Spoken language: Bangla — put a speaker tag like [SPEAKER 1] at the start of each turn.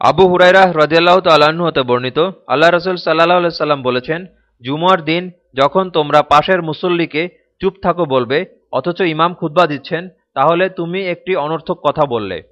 [SPEAKER 1] আবু হুরাইরা রদিয়াল্লাহ তাল্লাহ্ন হতে বর্ণিত, আল্লাহ রসুল সাল্লাহ সাল্লাম বলেছেন, জুমার দিন যখন তোমরা পাশের মুসল্লিকে চুপ থাকো বলবে, অথচ ইমাম খুদ্া দিচ্ছেন, তাহলে তুমি একটি অনর্থক কথা বললে।